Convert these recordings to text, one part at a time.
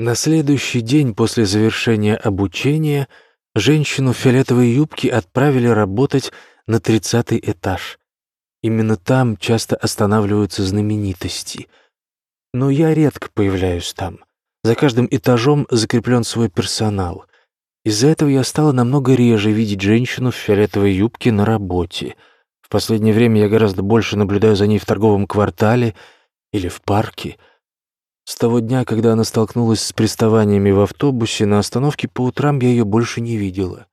На следующий день после завершения обучения женщину в фиолетовой юбке отправили работать на тридцатый этаж. Именно там часто останавливаются знаменитости. Но я редко появляюсь там. За каждым этажом закреплен свой персонал. Из-за этого я стала намного реже видеть женщину в фиолетовой юбке на работе. В последнее время я гораздо больше наблюдаю за ней в торговом квартале или в парке — с того дня, когда она столкнулась с приставаниями в автобусе, на остановке по утрам я ее больше не видела.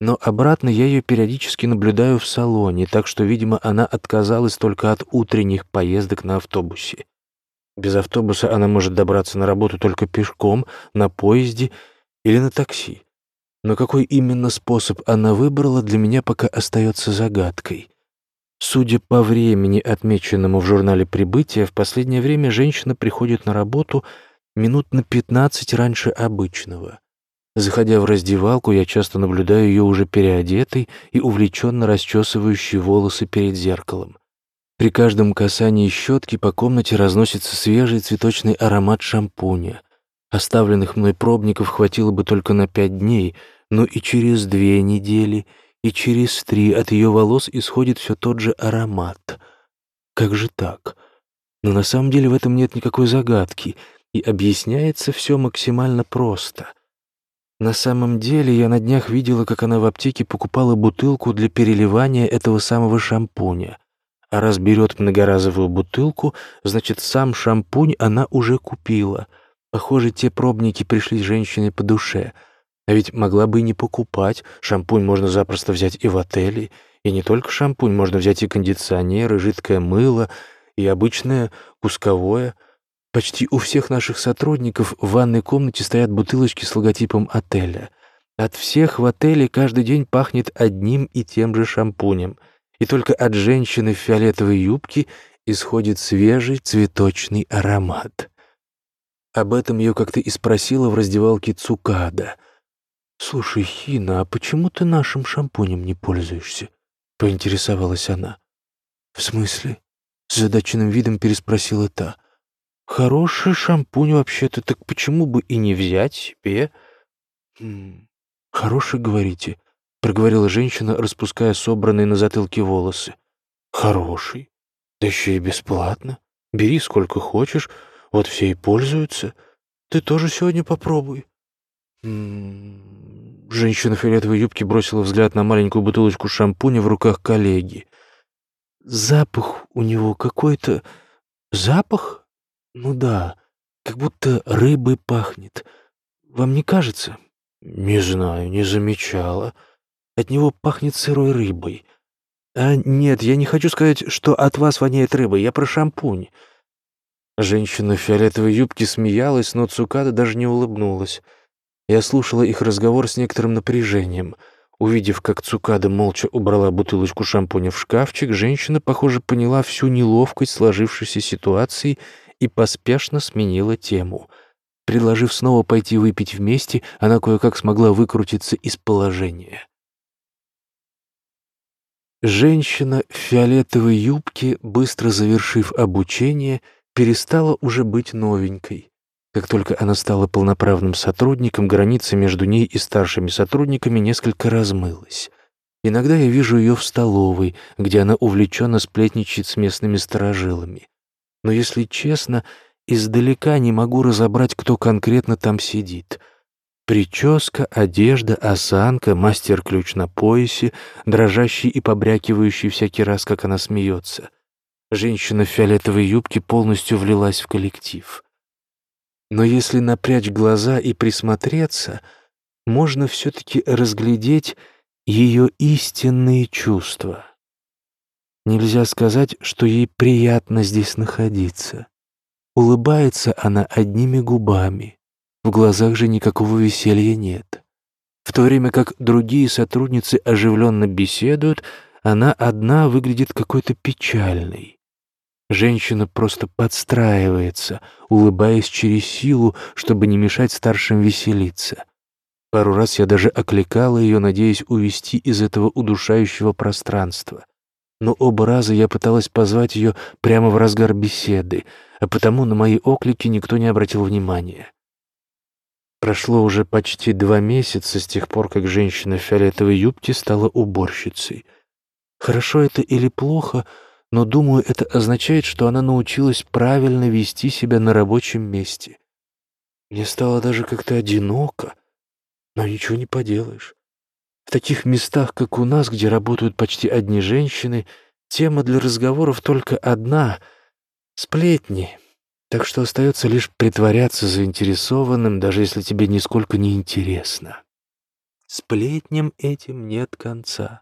Но обратно я ее периодически наблюдаю в салоне, так что, видимо, она отказалась только от утренних поездок на автобусе. Без автобуса она может добраться на работу только пешком, на поезде или на такси. Но какой именно способ она выбрала, для меня пока остается загадкой. Судя по времени, отмеченному в журнале прибытия, в последнее время женщина приходит на работу минут на 15 раньше обычного. Заходя в раздевалку, я часто наблюдаю ее уже переодетой и увлеченно расчесывающей волосы перед зеркалом. При каждом касании щетки по комнате разносится свежий цветочный аромат шампуня. Оставленных мной пробников хватило бы только на пять дней, но и через две недели — и через три от ее волос исходит все тот же аромат. Как же так? Но на самом деле в этом нет никакой загадки, и объясняется все максимально просто. На самом деле я на днях видела, как она в аптеке покупала бутылку для переливания этого самого шампуня. А раз берет многоразовую бутылку, значит, сам шампунь она уже купила. Похоже, те пробники пришли женщине по душе — а ведь могла бы и не покупать. Шампунь можно запросто взять и в отеле. И не только шампунь, можно взять и кондиционер, и жидкое мыло, и обычное кусковое. Почти у всех наших сотрудников в ванной комнате стоят бутылочки с логотипом отеля. От всех в отеле каждый день пахнет одним и тем же шампунем. И только от женщины в фиолетовой юбке исходит свежий цветочный аромат. Об этом ее как-то и спросила в раздевалке Цукада — «Слушай, Хина, а почему ты нашим шампунем не пользуешься?» — поинтересовалась она. «В смысле?» — с задаченным видом переспросила та. «Хороший шампунь вообще-то, так почему бы и не взять себе?» «Хм, «Хороший, говорите?» — проговорила женщина, распуская собранные на затылке волосы. «Хороший? Да еще и бесплатно. Бери сколько хочешь, вот все и пользуются. Ты тоже сегодня попробуй». Женщина в фиолетовой юбке бросила взгляд на маленькую бутылочку шампуня в руках коллеги. «Запах у него какой-то... Запах? Ну да, как будто рыбой пахнет. Вам не кажется?» «Не знаю, не замечала. От него пахнет сырой рыбой. А нет, я не хочу сказать, что от вас воняет рыбой. Я про шампунь». Женщина в фиолетовой юбке смеялась, но Цукада даже не улыбнулась. Я слушала их разговор с некоторым напряжением. Увидев, как Цукада молча убрала бутылочку шампуня в шкафчик, женщина, похоже, поняла всю неловкость сложившейся ситуации и поспешно сменила тему. Предложив снова пойти выпить вместе, она кое-как смогла выкрутиться из положения. Женщина в фиолетовой юбке, быстро завершив обучение, перестала уже быть новенькой. Как только она стала полноправным сотрудником, граница между ней и старшими сотрудниками несколько размылась. Иногда я вижу ее в столовой, где она увлеченно сплетничает с местными сторожилами. Но, если честно, издалека не могу разобрать, кто конкретно там сидит. Прическа, одежда, осанка, мастер-ключ на поясе, дрожащий и побрякивающий всякий раз, как она смеется. Женщина в фиолетовой юбке полностью влилась в коллектив. Но если напрячь глаза и присмотреться, можно все-таки разглядеть ее истинные чувства. Нельзя сказать, что ей приятно здесь находиться. Улыбается она одними губами, в глазах же никакого веселья нет. В то время как другие сотрудницы оживленно беседуют, она одна выглядит какой-то печальной. Женщина просто подстраивается, улыбаясь через силу, чтобы не мешать старшим веселиться. Пару раз я даже окликала ее, надеясь увести из этого удушающего пространства. Но оба раза я пыталась позвать ее прямо в разгар беседы, а потому на мои оклики никто не обратил внимания. Прошло уже почти два месяца с тех пор, как женщина в фиолетовой юбке стала уборщицей. Хорошо это или плохо, но, думаю, это означает, что она научилась правильно вести себя на рабочем месте. Мне стало даже как-то одиноко, но ничего не поделаешь. В таких местах, как у нас, где работают почти одни женщины, тема для разговоров только одна — сплетни. Так что остается лишь притворяться заинтересованным, даже если тебе нисколько не интересно. Сплетням этим нет конца.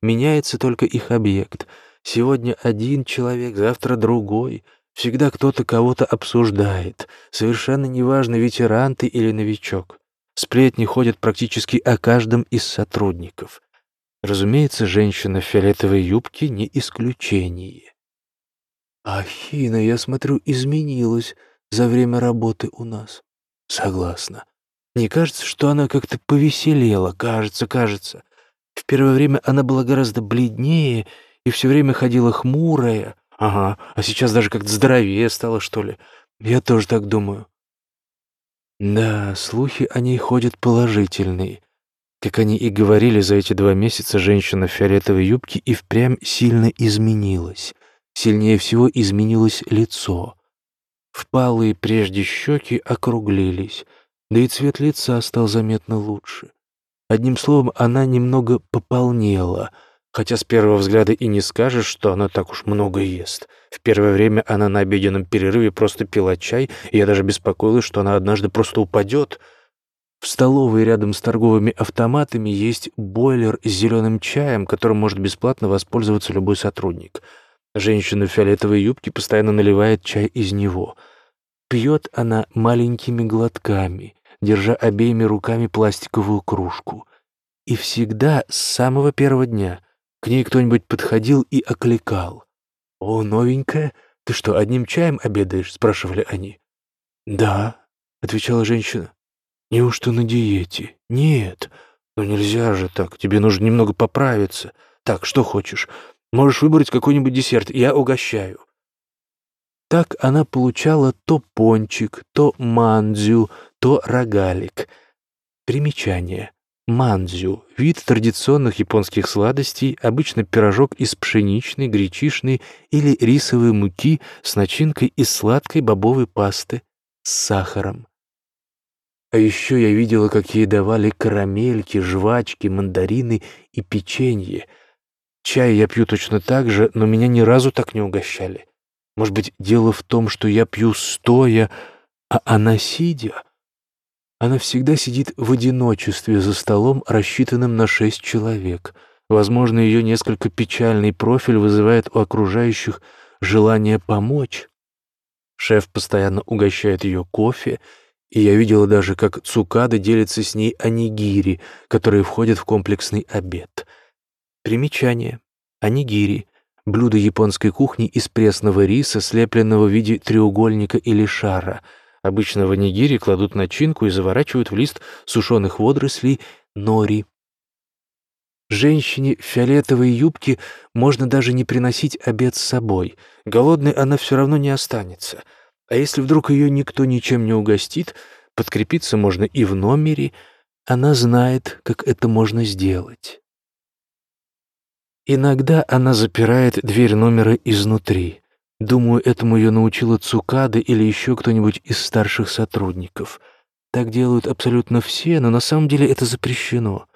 Меняется только их объект. Сегодня один человек, завтра другой. Всегда кто-то кого-то обсуждает. Совершенно неважно, ветеран ты или новичок. Сплетни ходят практически о каждом из сотрудников. Разумеется, женщина в фиолетовой юбке не исключение. Ахина, я смотрю, изменилась за время работы у нас. Согласна. Не кажется, что она как-то повеселела? Кажется, кажется. В первое время она была гораздо бледнее и все время ходила хмурая. Ага, а сейчас даже как-то здоровее стала, что ли. Я тоже так думаю. Да, слухи о ней ходят положительные. Как они и говорили, за эти два месяца женщина в фиолетовой юбке и впрямь сильно изменилась. Сильнее всего изменилось лицо. Впалые прежде щеки округлились, да и цвет лица стал заметно лучше. Одним словом, она немного пополнела, хотя с первого взгляда и не скажешь, что она так уж много ест. В первое время она на обеденном перерыве просто пила чай, и я даже беспокоилась, что она однажды просто упадет. В столовой рядом с торговыми автоматами есть бойлер с зеленым чаем, которым может бесплатно воспользоваться любой сотрудник — Женщина в фиолетовой юбке постоянно наливает чай из него. Пьет она маленькими глотками, держа обеими руками пластиковую кружку. И всегда с самого первого дня к ней кто-нибудь подходил и окликал. «О, новенькая, ты что, одним чаем обедаешь?» — спрашивали они. «Да», — отвечала женщина. «Неужто на диете?» «Нет, ну нельзя же так, тебе нужно немного поправиться. Так, что хочешь? Можешь выбрать какой-нибудь десерт, я угощаю». Так она получала то пончик, то мандзю, то рогалик. Примечание. Мандзю — вид традиционных японских сладостей, обычно пирожок из пшеничной, гречишной или рисовой муки с начинкой из сладкой бобовой пасты с сахаром. А еще я видела, как ей давали карамельки, жвачки, мандарины и печенье — Чай я пью точно так же, но меня ни разу так не угощали. Может быть, дело в том, что я пью стоя, а она сидя? Она всегда сидит в одиночестве за столом, рассчитанным на шесть человек. Возможно, ее несколько печальный профиль вызывает у окружающих желание помочь. Шеф постоянно угощает ее кофе, и я видела даже, как Цукада делится с ней анигири, которые входят в комплексный обед — Примечание. Анигири — блюдо японской кухни из пресного риса, слепленного в виде треугольника или шара. Обычно в анигири кладут начинку и заворачивают в лист сушеных водорослей нори. Женщине фиолетовой юбке можно даже не приносить обед с собой. Голодной она все равно не останется. А если вдруг ее никто ничем не угостит, подкрепиться можно и в номере, она знает, как это можно сделать. Иногда она запирает дверь номера изнутри. Думаю, этому ее научила Цукада или еще кто-нибудь из старших сотрудников. Так делают абсолютно все, но на самом деле это запрещено.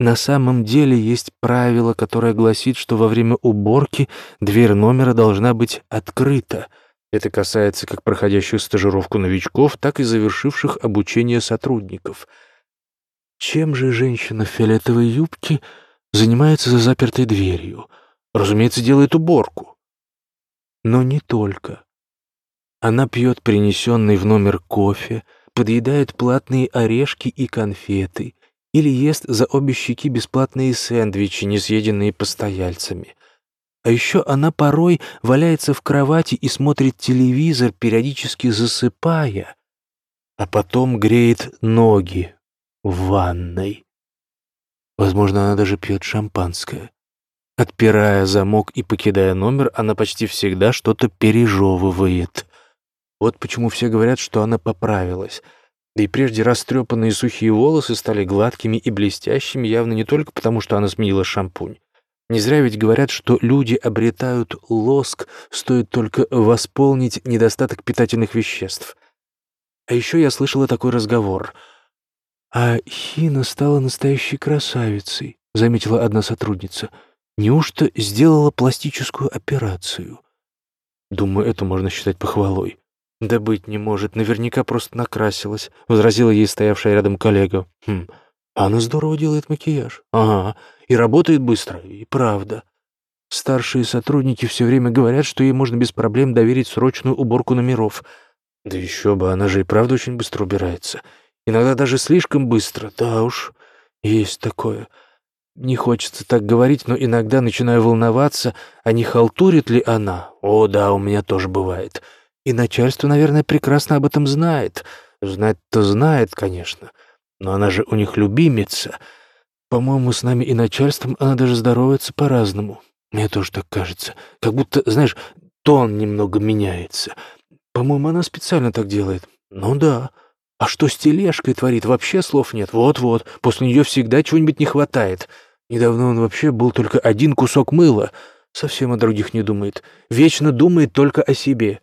На самом деле есть правило, которое гласит, что во время уборки дверь номера должна быть открыта. Это касается как проходящих стажировку новичков, так и завершивших обучение сотрудников. Чем же женщина в фиолетовой юбке — занимается за запертой дверью. Разумеется, делает уборку. Но не только. Она пьет принесенный в номер кофе, подъедает платные орешки и конфеты или ест за обе щеки бесплатные сэндвичи, не съеденные постояльцами. А еще она порой валяется в кровати и смотрит телевизор, периодически засыпая, а потом греет ноги в ванной. Возможно, она даже пьет шампанское. Отпирая замок и покидая номер, она почти всегда что-то пережевывает. Вот почему все говорят, что она поправилась. Да и прежде растрепанные сухие волосы стали гладкими и блестящими, явно не только потому, что она сменила шампунь. Не зря ведь говорят, что люди обретают лоск, стоит только восполнить недостаток питательных веществ. А еще я слышала такой разговор. «А Хина стала настоящей красавицей», — заметила одна сотрудница. «Неужто сделала пластическую операцию?» Думаю, это можно считать похвалой. «Да быть не может, наверняка просто накрасилась», — возразила ей стоявшая рядом коллега. «Хм, она здорово делает макияж. Ага, и работает быстро, и правда». Старшие сотрудники все время говорят, что ей можно без проблем доверить срочную уборку номеров. Да еще бы, она же и правда очень быстро убирается. Иногда даже слишком быстро. Да уж, есть такое. Не хочется так говорить, но иногда начинаю волноваться, а не халтурит ли она. О, да, у меня тоже бывает. И начальство, наверное, прекрасно об этом знает. Знать-то знает, конечно. Но она же у них любимица. По-моему, с нами и начальством она даже здоровается по-разному. Мне тоже так кажется. Как будто, знаешь, тон немного меняется. По-моему, она специально так делает. Ну да. А что с тележкой творит, вообще слов нет. Вот-вот, после нее всегда чего-нибудь не хватает. Недавно он вообще был только один кусок мыла. Совсем о других не думает. Вечно думает только о себе.